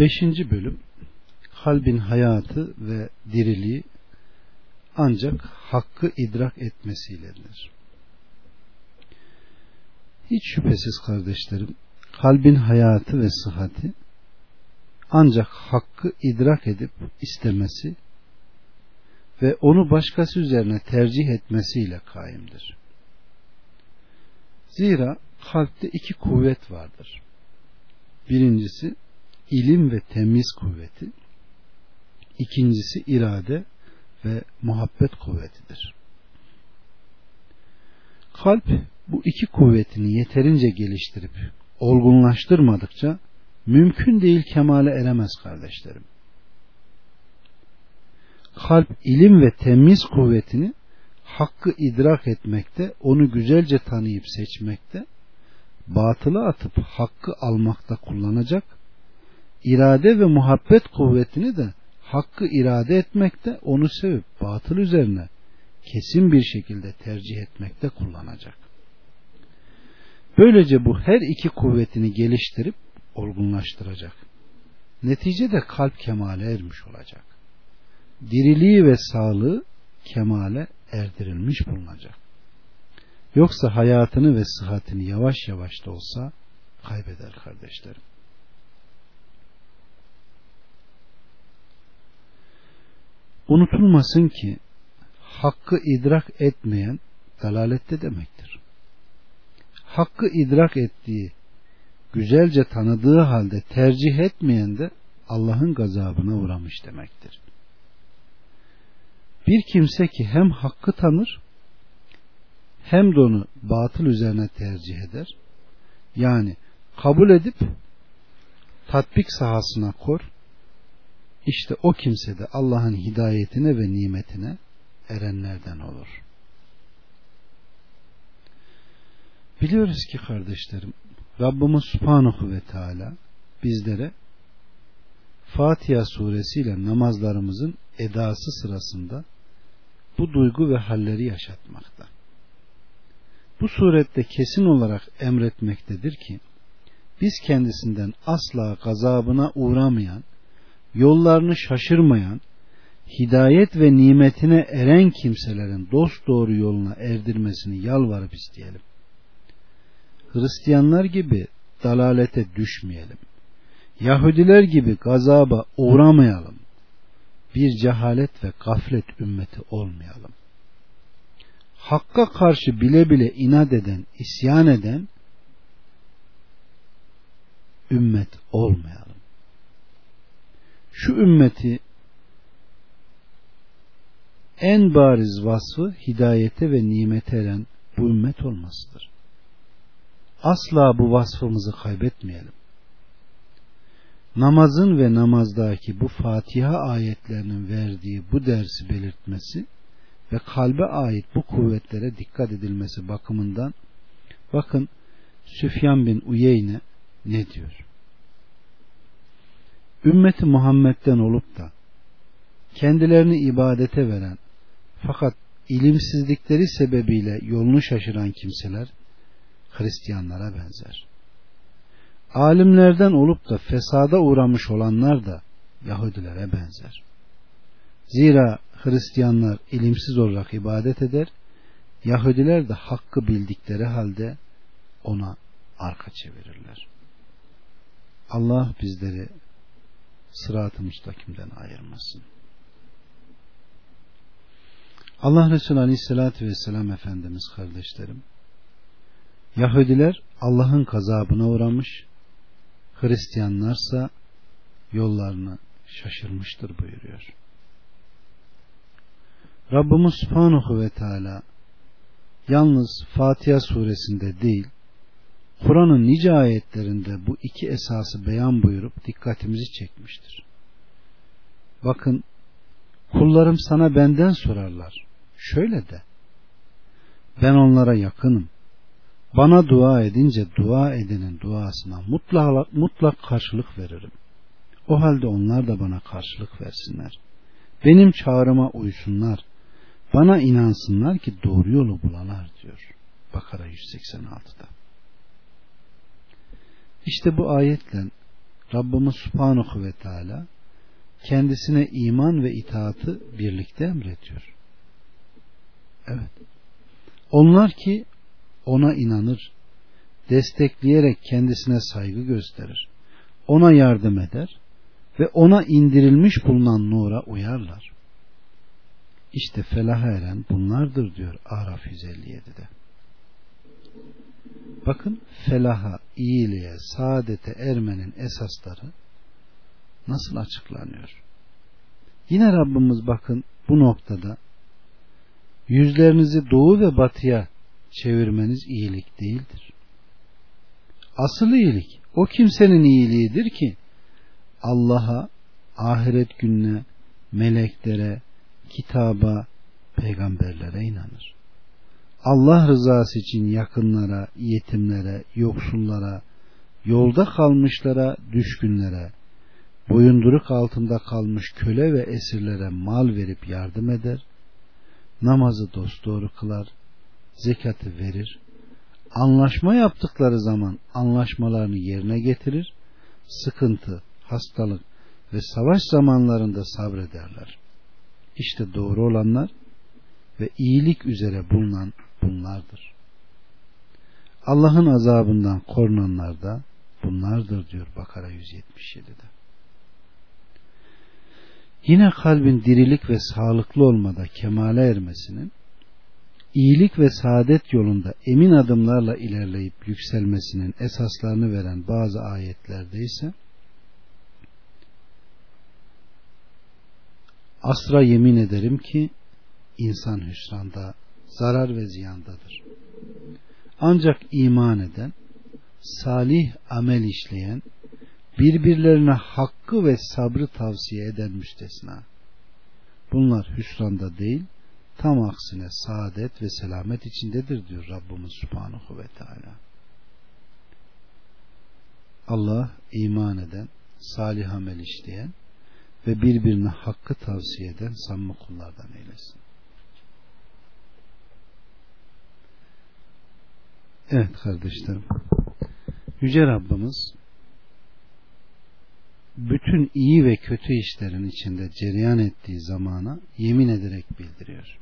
Beşinci bölüm kalbin hayatı ve diriliği ancak hakkı idrak etmesiyledir. Hiç şüphesiz kardeşlerim kalbin hayatı ve sıhhati ancak hakkı idrak edip istemesi ve onu başkası üzerine tercih etmesiyle kaimdir. Zira kalpte iki kuvvet vardır. Birincisi ilim ve temiz kuvveti. İkincisi irade ve muhabbet kuvvetidir. Kalp bu iki kuvvetini yeterince geliştirip olgunlaştırmadıkça mümkün değil kemale eremez kardeşlerim. Kalp ilim ve temiz kuvvetini hakkı idrak etmekte, onu güzelce tanıyıp seçmekte, batılı atıp hakkı almakta kullanacak, irade ve muhabbet kuvvetini de hakkı irade etmekte, onu sevip batıl üzerine kesin bir şekilde tercih etmekte kullanacak. Böylece bu her iki kuvvetini geliştirip olgunlaştıracak. Neticede kalp kemale ermiş olacak. Diriliği ve sağlığı kemale erdirilmiş bulunacak. Yoksa hayatını ve sıhhatini yavaş yavaş da olsa kaybeder kardeşlerim. Unutulmasın ki hakkı idrak etmeyen dalalette demektir. Hakkı idrak ettiği, güzelce tanıdığı halde tercih etmeyen de Allah'ın gazabına uğramış demektir. Bir kimse ki hem hakkı tanır hem de onu batıl üzerine tercih eder. Yani kabul edip tatbik sahasına kor. İşte o kimse de Allah'ın hidayetine ve nimetine erenlerden olur. Biliyoruz ki kardeşlerim Rabbimiz Subhanahu ve Teala bizlere Fatiha suresiyle namazlarımızın edası sırasında bu duygu ve halleri yaşatmakta. Bu surette kesin olarak emretmektedir ki biz kendisinden asla gazabına uğramayan, yollarını şaşırmayan, hidayet ve nimetine eren kimselerin dost doğru yoluna erdirmesini yalvarıp isteyelim. Hristiyanlar gibi dalalete düşmeyelim. Yahudiler gibi gazaba uğramayalım. Bir cehalet ve gaflet ümmeti olmayalım. Hakka karşı bile bile inat eden, isyan eden ümmet olmayalım. Şu ümmeti en bariz vasfı hidayete ve nimete eren bu ümmet olmasıdır. Asla bu vasfımızı kaybetmeyelim. Namazın ve namazdaki bu Fatiha ayetlerinin verdiği bu dersi belirtmesi ve kalbe ait bu kuvvetlere dikkat edilmesi bakımından bakın Süfyan bin Uyeyne ne diyor? Ümmeti Muhammed'den olup da kendilerini ibadete veren fakat ilimsizlikleri sebebiyle yolunu şaşıran kimseler Hristiyanlara benzer. Alimlerden olup da fesada uğramış olanlar da Yahudilere benzer. Zira Hristiyanlar ilimsiz olarak ibadet eder, Yahudiler de hakkı bildikleri halde ona arka çevirirler. Allah bizleri sırat-ı müstakimden ayırmasın. Allah Resulü Aleyhisselatü Vesselam Efendimiz kardeşlerim Yahudiler Allah'ın kazabına uğramış Hristiyanlarsa yollarını şaşırmıştır buyuruyor. Rabbimiz Subhanahu ve Teala yalnız Fatiha suresinde değil Kur'an'ın nice ayetlerinde bu iki esası beyan buyurup dikkatimizi çekmiştir. Bakın kullarım sana benden sorarlar. Şöyle de ben onlara yakınım. Bana dua edince dua edenin duasına mutlak, mutlak karşılık veririm. O halde onlar da bana karşılık versinler. Benim çağrıma uysunlar. Bana inansınlar ki doğru yolu bulalar diyor. Bakara 186'da. İşte bu ayetle Rabbimiz Subhanahu ve Teala kendisine iman ve itaatı birlikte emrediyor. Evet. Onlar ki ona inanır, destekleyerek kendisine saygı gösterir, ona yardım eder ve ona indirilmiş bulunan nura uyarlar. İşte felaha eren bunlardır diyor Araf 157'de. Bakın felaha, iyiliğe, saadete ermenin esasları nasıl açıklanıyor? Yine Rabbimiz bakın bu noktada yüzlerinizi doğu ve batıya çevirmeniz iyilik değildir. Asıl iyilik o kimsenin iyiliğidir ki Allah'a, ahiret gününe, meleklere, kitaba, peygamberlere inanır. Allah rızası için yakınlara, yetimlere, yoksullara, yolda kalmışlara, düşkünlere, boyunduruk altında kalmış köle ve esirlere mal verip yardım eder, namazı dosdoğru kılar, zekatı verir, anlaşma yaptıkları zaman anlaşmalarını yerine getirir, sıkıntı, hastalık ve savaş zamanlarında sabrederler. İşte doğru olanlar ve iyilik üzere bulunan bunlardır. Allah'ın azabından korunanlar da bunlardır diyor Bakara 177'de. Yine kalbin dirilik ve sağlıklı olmada kemale ermesinin iyilik ve saadet yolunda emin adımlarla ilerleyip yükselmesinin esaslarını veren bazı ayetlerde ise asra yemin ederim ki insan hüsranda, zarar ve ziyandadır. Ancak iman eden, salih amel işleyen, birbirlerine hakkı ve sabrı tavsiye eden müstesna. Bunlar hüsranda değil, tam aksine saadet ve selamet içindedir diyor Rabbimiz Subhanahu ve Teala. Allah iman eden, salih amel işleyen ve birbirine hakkı tavsiye eden samimi kullardan eylesin. Evet kardeşlerim. Yüce Rabbimiz bütün iyi ve kötü işlerin içinde cereyan ettiği zamana yemin ederek bildiriyor.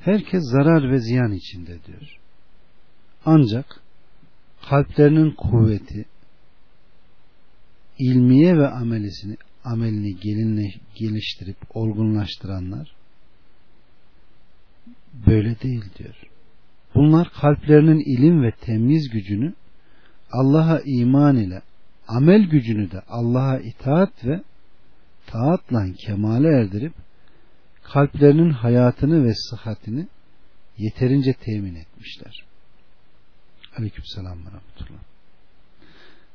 Herkes zarar ve ziyan içinde diyor. Ancak kalplerinin kuvveti ilmiye ve amelisini amelini gelinle, geliştirip olgunlaştıranlar böyle değil diyor. Bunlar kalplerinin ilim ve temiz gücünü Allah'a iman ile amel gücünü de Allah'a itaat ve taatla kemale erdirip kalplerinin hayatını ve sıhhatini yeterince temin etmişler. Aleykümselam ve rahmetullah.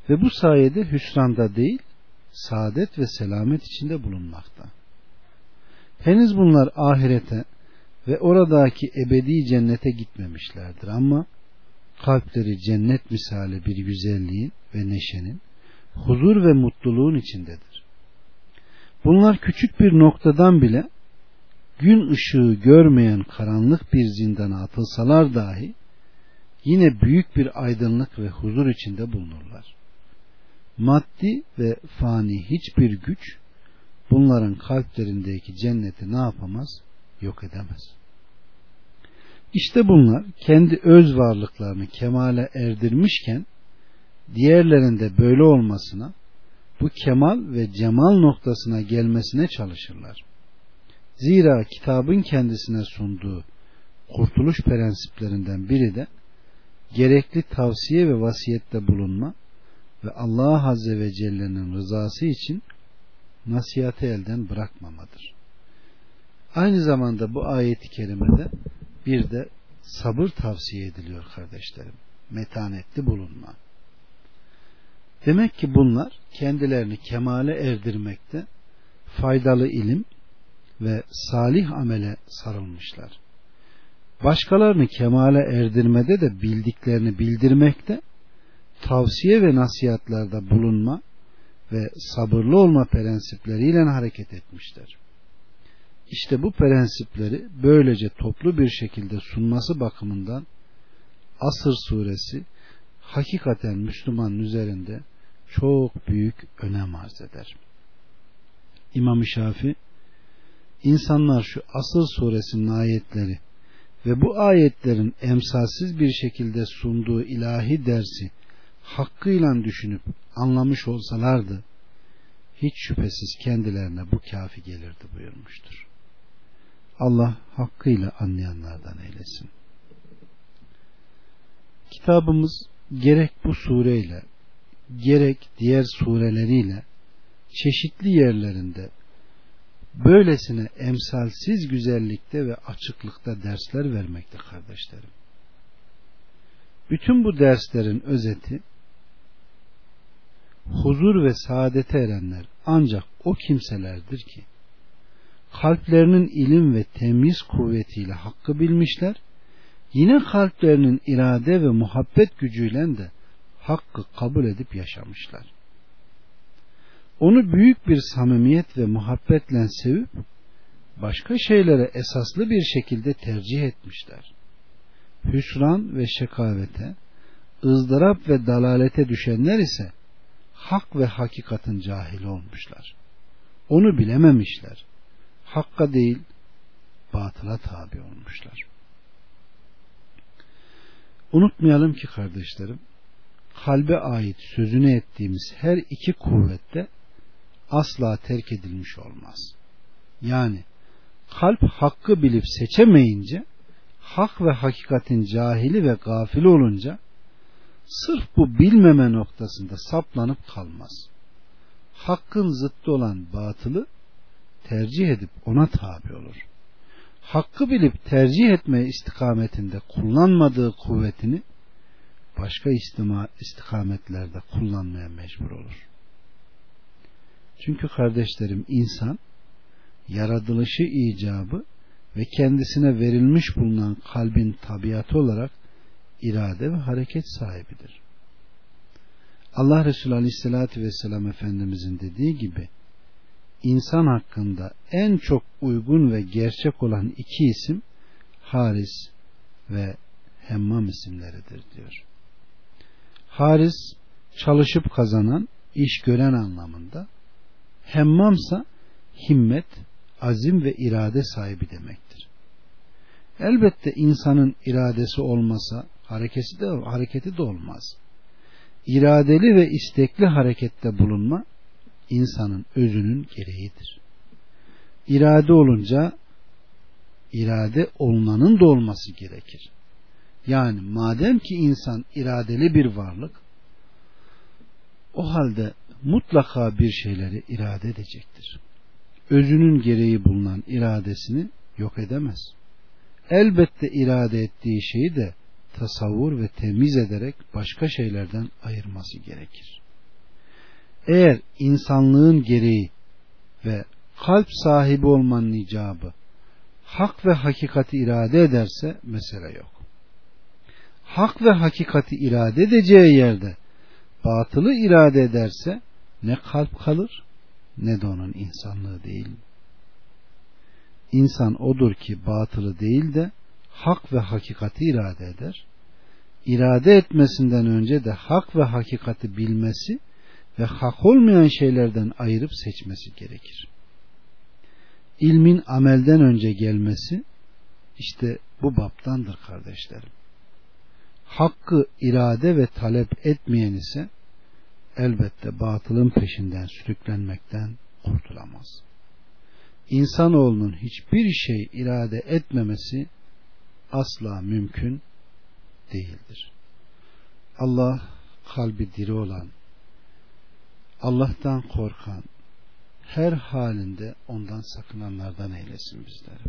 Ve bu sayede hüsranda değil, saadet ve selamet içinde bulunmakta. Henüz bunlar ahirete ve oradaki ebedi cennete gitmemişlerdir ama kalpleri cennet misali bir güzelliğin ve neşenin, huzur ve mutluluğun içindedir. Bunlar küçük bir noktadan bile gün ışığı görmeyen karanlık bir zindana atılsalar dahi yine büyük bir aydınlık ve huzur içinde bulunurlar. Maddi ve fani hiçbir güç bunların kalplerindeki cenneti ne yapamaz? Yok edemez. İşte bunlar kendi öz varlıklarını kemale erdirmişken diğerlerinde böyle olmasına bu kemal ve cemal noktasına gelmesine çalışırlar. Zira kitabın kendisine sunduğu kurtuluş prensiplerinden biri de gerekli tavsiye ve vasiyette bulunma ve Allah Azze ve Celle'nin rızası için nasihati elden bırakmamadır. Aynı zamanda bu ayeti kerimede bir de sabır tavsiye ediliyor kardeşlerim. Metanetli bulunma. Demek ki bunlar kendilerini kemale erdirmekte faydalı ilim ve salih amele sarılmışlar. Başkalarını kemale erdirmede de bildiklerini bildirmekte, tavsiye ve nasihatlarda bulunma ve sabırlı olma prensipleriyle hareket etmişler. İşte bu prensipleri böylece toplu bir şekilde sunması bakımından Asır suresi hakikaten Müslümanın üzerinde çok büyük önem arz eder. İmam-ı Şafi insanlar şu asıl suresinin ayetleri ve bu ayetlerin emsalsiz bir şekilde sunduğu ilahi dersi hakkıyla düşünüp anlamış olsalardı hiç şüphesiz kendilerine bu kafi gelirdi buyurmuştur. Allah hakkıyla anlayanlardan eylesin. Kitabımız gerek bu sureyle gerek diğer sureleriyle çeşitli yerlerinde böylesine emsalsiz güzellikte ve açıklıkta dersler vermekte kardeşlerim. Bütün bu derslerin özeti huzur ve saadete erenler ancak o kimselerdir ki kalplerinin ilim ve temiz kuvvetiyle hakkı bilmişler yine kalplerinin irade ve muhabbet gücüyle de hakkı kabul edip yaşamışlar. Onu büyük bir samimiyet ve muhabbetle sevip başka şeylere esaslı bir şekilde tercih etmişler. Hüsran ve şekavete, ızdırap ve dalalete düşenler ise hak ve hakikatin cahili olmuşlar. Onu bilememişler. Hakka değil, batıla tabi olmuşlar. Unutmayalım ki kardeşlerim, kalbe ait sözünü ettiğimiz her iki kuvvette asla terk edilmiş olmaz. Yani kalp hakkı bilip seçemeyince hak ve hakikatin cahili ve gafili olunca sırf bu bilmeme noktasında saplanıp kalmaz. Hakkın zıttı olan batılı tercih edip ona tabi olur. Hakkı bilip tercih etme istikametinde kullanmadığı kuvvetini başka istima, istikametlerde kullanmaya mecbur olur. Çünkü kardeşlerim insan yaratılışı icabı ve kendisine verilmiş bulunan kalbin tabiatı olarak irade ve hareket sahibidir. Allah Resulü Aleyhisselatü Vesselam Efendimizin dediği gibi insan hakkında en çok uygun ve gerçek olan iki isim Haris ve Hemmam isimleridir diyor. Haris çalışıp kazanan, iş gören anlamında. Hemmamsa himmet, azim ve irade sahibi demektir. Elbette insanın iradesi olmasa hareketi de, hareketi de olmaz. İradeli ve istekli harekette bulunma insanın özünün gereğidir. İrade olunca irade olunanın da olması gerekir. Yani madem ki insan iradeli bir varlık o halde mutlaka bir şeyleri irade edecektir. Özünün gereği bulunan iradesini yok edemez. Elbette irade ettiği şeyi de tasavvur ve temiz ederek başka şeylerden ayırması gerekir. Eğer insanlığın gereği ve kalp sahibi olmanın icabı hak ve hakikati irade ederse mesele yok hak ve hakikati irade edeceği yerde batılı irade ederse ne kalp kalır ne de onun insanlığı değil. İnsan odur ki batılı değil de hak ve hakikati irade eder. İrade etmesinden önce de hak ve hakikati bilmesi ve hak olmayan şeylerden ayırıp seçmesi gerekir. İlmin amelden önce gelmesi işte bu baptandır kardeşlerim hakkı irade ve talep etmeyen ise elbette batılın peşinden sürüklenmekten kurtulamaz. İnsanoğlunun hiçbir şey irade etmemesi asla mümkün değildir. Allah kalbi diri olan, Allah'tan korkan, her halinde ondan sakınanlardan eylesin bizleri.